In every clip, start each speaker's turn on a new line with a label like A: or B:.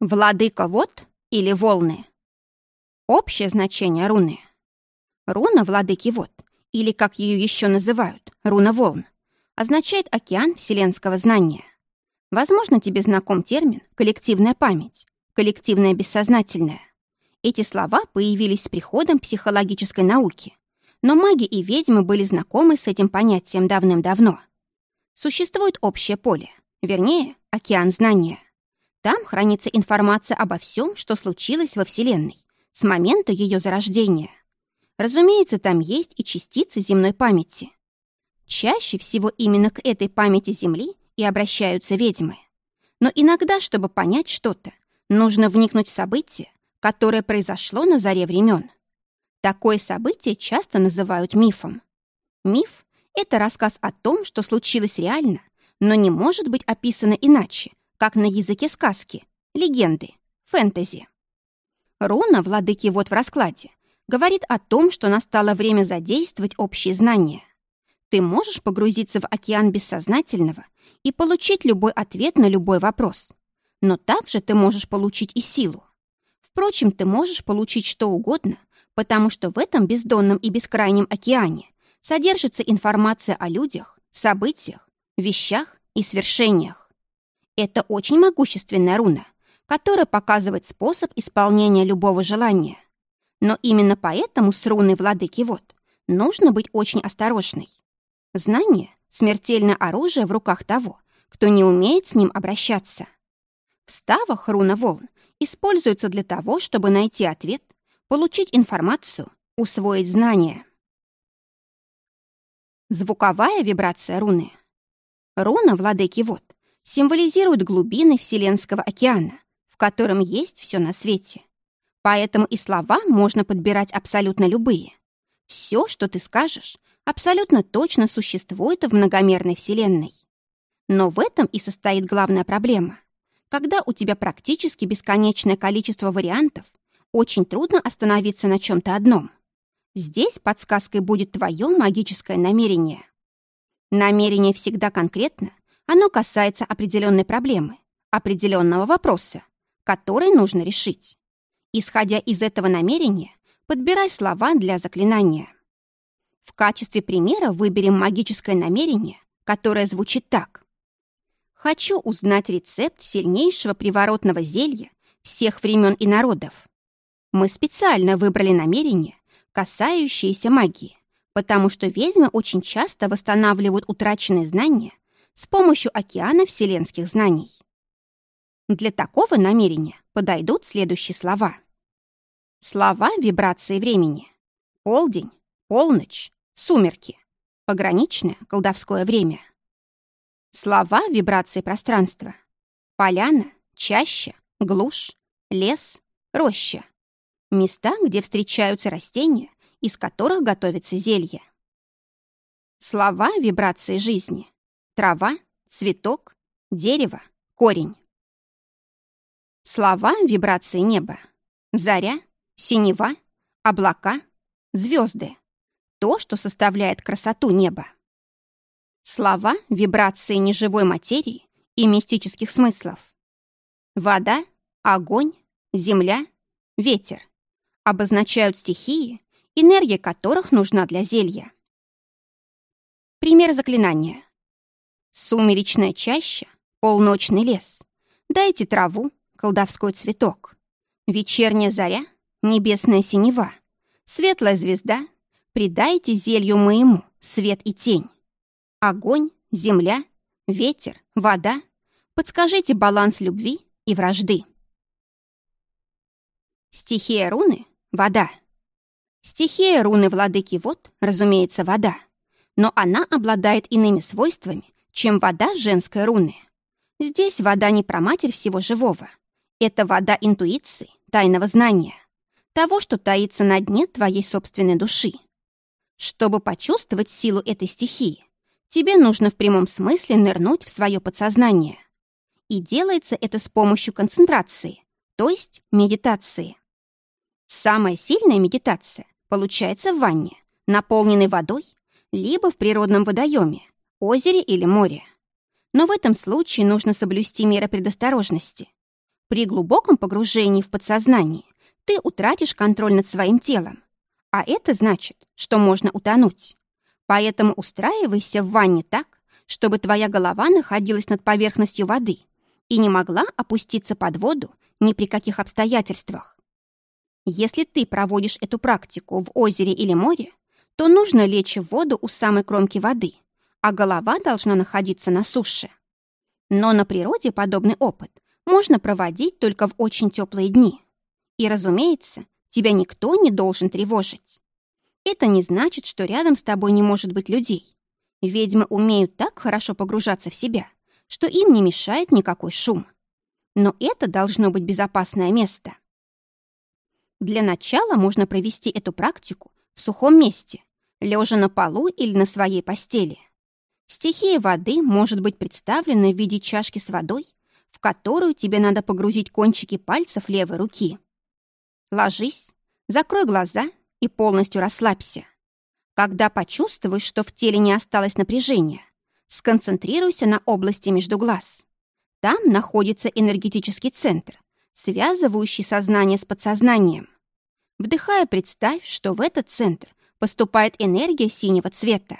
A: Владыка вод или волны? Общее значение руны. Руна владыки вод, или, как ее еще называют, руна волн, означает океан вселенского знания. Возможно, тебе знаком термин «коллективная память», «коллективное бессознательное». Эти слова появились с приходом психологической науки, но маги и ведьмы были знакомы с этим понятием давным-давно. Существует общее поле, вернее, океан знания. Там хранится информация обо всем, что случилось во Вселенной с момента ее зарождения. Разумеется, там есть и частицы земной памяти. Чаще всего именно к этой памяти Земли и обращаются ведьмы. Но иногда, чтобы понять что-то, нужно вникнуть в событие, которое произошло на заре времен. Такое событие часто называют мифом. Миф — это рассказ о том, что случилось реально, но не может быть описано иначе, как на языке сказки, легенды, фэнтези. Руна, владыки вот в раскладе, говорит о том, что настало время задействовать общие знания. Ты можешь погрузиться в океан бессознательного и получить любой ответ на любой вопрос. Но также ты можешь получить и силу. Впрочем, ты можешь получить что угодно, потому что в этом бездонном и бескрайнем океане содержится информация о людях, событиях, вещах и свершениях. Это очень могущественная руна, которая показывает способ исполнения любого желания. Но именно поэтому с руной владыки вод нужно быть очень осторожной. Знание — смертельное оружие в руках того, кто не умеет с ним обращаться. В ставах руна волн используется для того, чтобы найти ответ, получить информацию, усвоить знания. Звуковая вибрация руны. Руна владыки вод символизирует глубины Вселенского океана, в котором есть все на свете. Поэтому и слова можно подбирать абсолютно любые. Все, что ты скажешь, абсолютно точно существует в многомерной Вселенной. Но в этом и состоит главная проблема. Когда у тебя практически бесконечное количество вариантов, очень трудно остановиться на чем-то одном. Здесь подсказкой будет твое магическое намерение. Намерение всегда конкретно оно касается определенной проблемы, определенного вопроса, который нужно решить. Исходя из этого намерения, подбирай слова для заклинания. В качестве примера выберем магическое намерение, которое звучит так. «Хочу узнать рецепт сильнейшего приворотного зелья всех времен и народов». Мы специально выбрали намерение, касающееся магии, потому что ведьмы очень часто восстанавливают утраченные знания с помощью океана вселенских знаний. Для такого намерения подойдут следующие слова. Слова вибрации времени. Полдень, полночь, сумерки, пограничное колдовское время. Слова вибрации пространства. Поляна, чаща, глушь, лес, роща. Места, где встречаются растения, из которых готовится зелье. Слова вибрации жизни трава, цветок, дерево, корень. Слова вибрации неба. Заря, синева, облака, звезды. То, что составляет красоту неба. Слова вибрации неживой материи и мистических смыслов. Вода, огонь, земля, ветер обозначают стихии, энергия которых нужна для зелья. Пример заклинания. Сумеречная чаща, полночный лес. Дайте траву, колдовской цветок. Вечерняя заря, небесная синева. Светлая звезда, придайте зелью моему свет и тень. Огонь, земля, ветер, вода. Подскажите баланс любви и вражды. Стихия руны — вода. Стихия руны владыки вод, разумеется, вода. Но она обладает иными свойствами, чем вода женской руны. Здесь вода не про матерь всего живого. Это вода интуиции, тайного знания, того, что таится на дне твоей собственной души. Чтобы почувствовать силу этой стихии, тебе нужно в прямом смысле нырнуть в свое подсознание. И делается это с помощью концентрации, то есть медитации. Самая сильная медитация получается в ванне, наполненной водой, либо в природном водоеме, озере или море. Но в этом случае нужно соблюсти меры предосторожности. При глубоком погружении в подсознание ты утратишь контроль над своим телом, а это значит, что можно утонуть. Поэтому устраивайся в ванне так, чтобы твоя голова находилась над поверхностью воды и не могла опуститься под воду ни при каких обстоятельствах. Если ты проводишь эту практику в озере или море, то нужно лечь в воду у самой кромки воды, а голова должна находиться на суше. Но на природе подобный опыт можно проводить только в очень теплые дни. И, разумеется, тебя никто не должен тревожить. Это не значит, что рядом с тобой не может быть людей. Ведьмы умеют так хорошо погружаться в себя, что им не мешает никакой шум. Но это должно быть безопасное место. Для начала можно провести эту практику в сухом месте, лежа на полу или на своей постели. Стихия воды может быть представлена в виде чашки с водой, в которую тебе надо погрузить кончики пальцев левой руки. Ложись, закрой глаза и полностью расслабься. Когда почувствуешь, что в теле не осталось напряжения, сконцентрируйся на области между глаз. Там находится энергетический центр, связывающий сознание с подсознанием. Вдыхая, представь, что в этот центр поступает энергия синего цвета.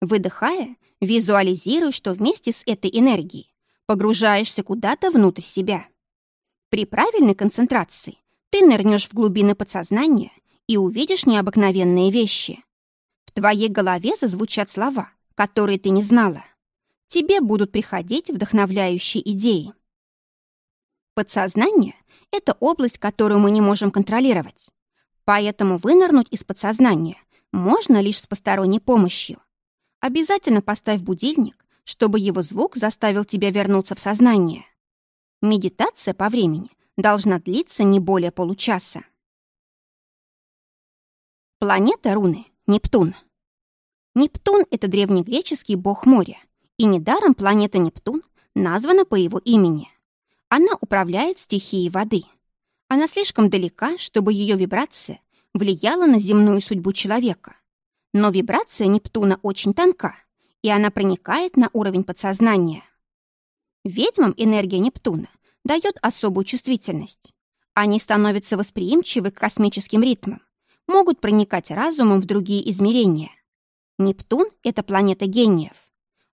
A: Выдыхая, визуализируй, что вместе с этой энергией погружаешься куда-то внутрь себя. При правильной концентрации ты нырнешь в глубины подсознания и увидишь необыкновенные вещи. В твоей голове зазвучат слова, которые ты не знала. Тебе будут приходить вдохновляющие идеи. Подсознание — это область, которую мы не можем контролировать. Поэтому вынырнуть из подсознания можно лишь с посторонней помощью. Обязательно поставь будильник, чтобы его звук заставил тебя вернуться в сознание. Медитация по времени должна длиться не более получаса. Планета руны — Нептун. Нептун — это древнегреческий бог моря, и недаром планета Нептун названа по его имени. Она управляет стихией воды. Она слишком далека, чтобы ее вибрация влияла на земную судьбу человека. Но вибрация Нептуна очень тонка, и она проникает на уровень подсознания. Ведьмам энергия Нептуна дает особую чувствительность. Они становятся восприимчивы к космическим ритмам, могут проникать разумом в другие измерения. Нептун — это планета гениев.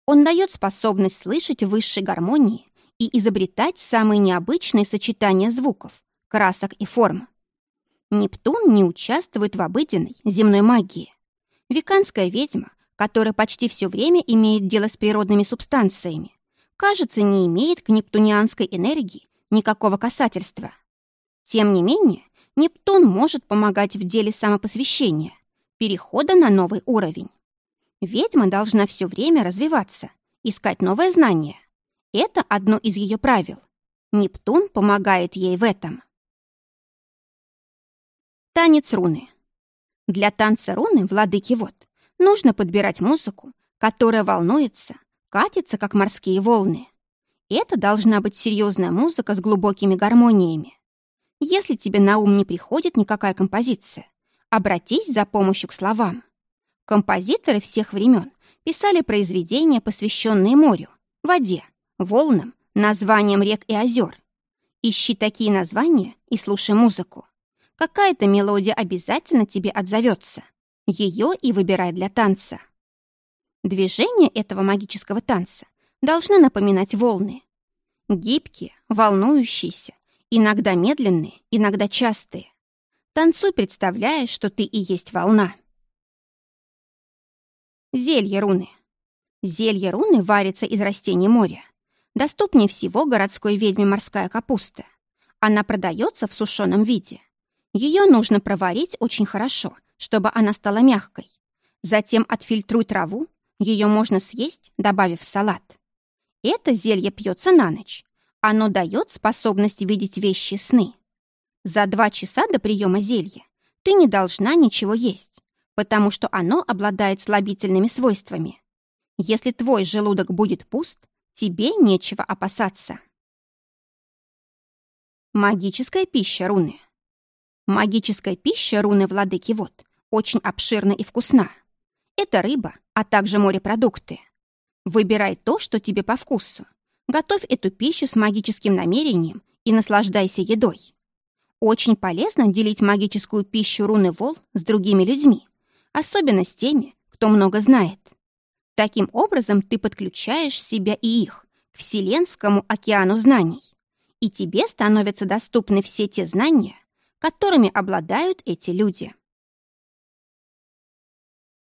A: Он дает способность слышать высшей гармонии и изобретать самые необычные сочетания звуков, красок и форм. Нептун не участвует в обыденной земной магии. Веканская ведьма, которая почти все время имеет дело с природными субстанциями, кажется, не имеет к нептунианской энергии никакого касательства. Тем не менее, Нептун может помогать в деле самопосвящения, перехода на новый уровень. Ведьма должна все время развиваться, искать новое знание. Это одно из ее правил. Нептун помогает ей в этом. Танец руны. Для танца руны владыки вод нужно подбирать музыку, которая волнуется, катится, как морские волны. Это должна быть серьезная музыка с глубокими гармониями. Если тебе на ум не приходит никакая композиция, обратись за помощью к словам. Композиторы всех времен писали произведения, посвященные морю, воде, волнам, названиям рек и озер. Ищи такие названия и слушай музыку. Какая-то мелодия обязательно тебе отзовется. Ее и выбирай для танца. Движения этого магического танца должны напоминать волны. Гибкие, волнующиеся, Иногда медленные, иногда частые. Танцуй, представляя, что ты и есть волна. Зелье руны. Зелье руны варится из растений моря. Доступнее всего городской ведьме морская капуста. Она продается в сушеном виде. Ее нужно проварить очень хорошо, чтобы она стала мягкой. Затем отфильтруй траву, ее можно съесть, добавив в салат. Это зелье пьется на ночь, оно дает способность видеть вещи сны. За два часа до приема зелья ты не должна ничего есть, потому что оно обладает слабительными свойствами. Если твой желудок будет пуст, тебе нечего опасаться. Магическая пища руны. Магическая пища руны владыки вод очень обширна и вкусна. Это рыба, а также морепродукты. Выбирай то, что тебе по вкусу, Готовь эту пищу с магическим намерением и наслаждайся едой. Очень полезно делить магическую пищу руны Вол с другими людьми, особенно с теми, кто много знает. Таким образом ты подключаешь себя и их к Вселенскому океану знаний, и тебе становятся доступны все те знания, которыми обладают эти люди.